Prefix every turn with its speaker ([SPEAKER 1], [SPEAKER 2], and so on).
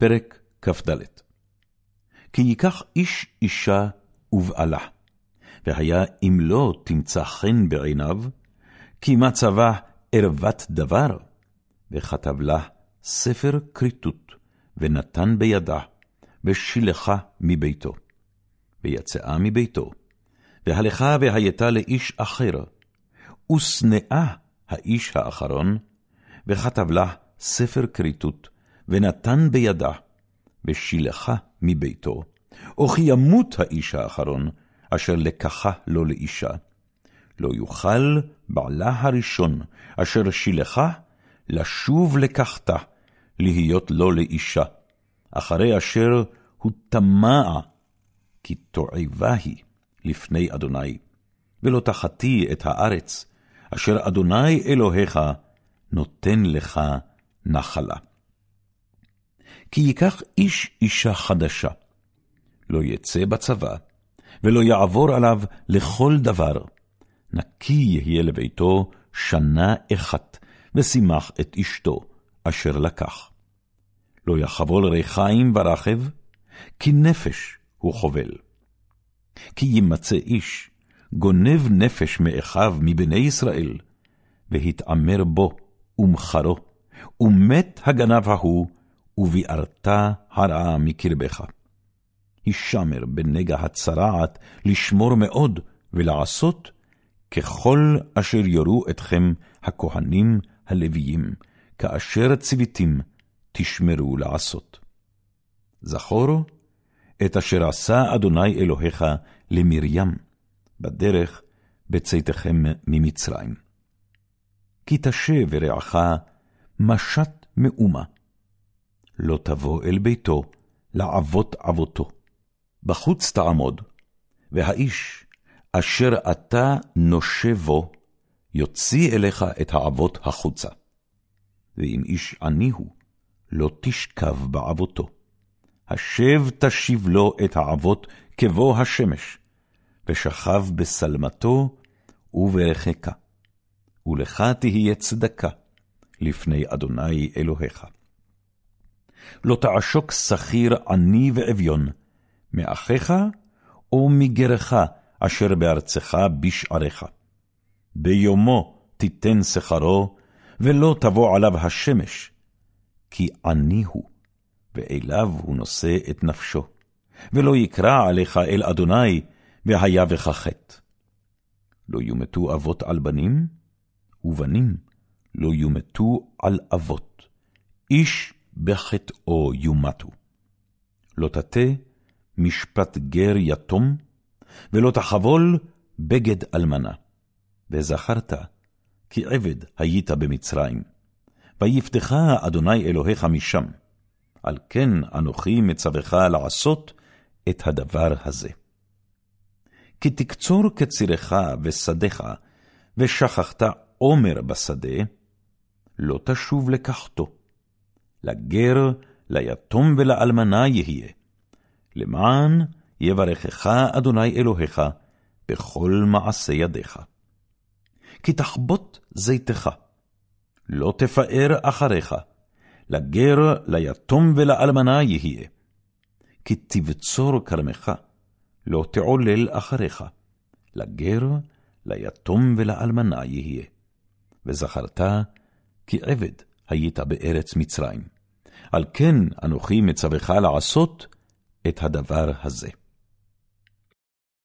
[SPEAKER 1] פרק כ"ד כי ייקח איש אישה ובעלה, והיה אם לא תמצא חן בעיניו, כי מצבה ערוות דבר, וכתב לה ספר כריתות, ונתן בידה, ושילחה מביתו. ויצאה מביתו, והלכה והייתה לאיש אחר, ושנאה האיש האחרון, וכתב לה ספר כריתות, ונתן בידה, ושילחה מביתו, או כי ימות האיש האחרון, אשר לקחה לו לאישה. לא יוכל בעלה הראשון, אשר שילחה, לשוב לקחתה, להיות לו לאישה, אחרי אשר הוא טמאה, כי תועבה היא לפני אדוני, ולא תחתי את הארץ, אשר אדוני אלוהיך נותן לך נחלה. כי ייקח איש אישה חדשה, לא יצא בצבא, ולא יעבור עליו לכל דבר. נקי יהיה לביתו שנה אחת, ושימח את אשתו, אשר לקח. לא יחבול ריחיים ברכב, כי נפש הוא חובל. כי ימצא איש, גונב נפש מאחיו מבני ישראל, והתעמר בו ומחרו, ומת הגנב ההוא, וביערת הרעה מקרבך. הישמר בנגע הצרעת לשמור מאוד ולעשות ככל אשר יורו אתכם הכהנים הלוויים, כאשר ציוויתים תשמרו לעשות. זכור את אשר עשה אדוני אלוהיך למרים, בדרך בצאתכם ממצרים. כי תשה ורעך משת מאומה, לא תבוא אל ביתו לעבות עבותו. בחוץ תעמוד, והאיש אשר אתה נושה בו, יוציא אליך את העבות החוצה. ואם איש עני הוא, לא תשכב בעבותו. השב תשיב לו את העבות כבוא השמש, ושכב בשלמתו וברחקה. ולך תהיה צדקה לפני אדוני אלוהיך. לא תעשוק שכיר עני ואביון, מאחיך או מגרך אשר בארצך בשעריך. ביומו תיתן שכרו, ולא תבוא עליו השמש, כי עני הוא, ואליו הוא נושא את נפשו, ולא יקרא עליך אל אדוני, והיה בך חטא. לא יומתו אבות על בנים, ובנים לא יומתו על אבות. איש בחטאו יומתו. לא תטה משפט גר יתום, ולא תחבול בגד אלמנה. וזכרת, כי עבד היית במצרים. ויפתך אדוני אלוהיך משם. על כן אנוכי מצווך לעשות את הדבר הזה. כי תקצור קצירך ושדיך, ושכחת עומר בשדה, לא תשוב לקחתו. לגר, ליתום ולאלמנה יהיה. למען יברכך אדוני אלוהיך בכל מעשה ידיך. כי תחבוט זיתך, לא תפאר אחריך, לגר, ליתום ולאלמנה יהיה. כי תבצור כרמך, לא תעולל אחריך, לגר, ליתום ולאלמנה יהיה. וזכרת כי עבד היית בארץ מצרים. על כן אנוכי מצווך לעשות את הדבר הזה.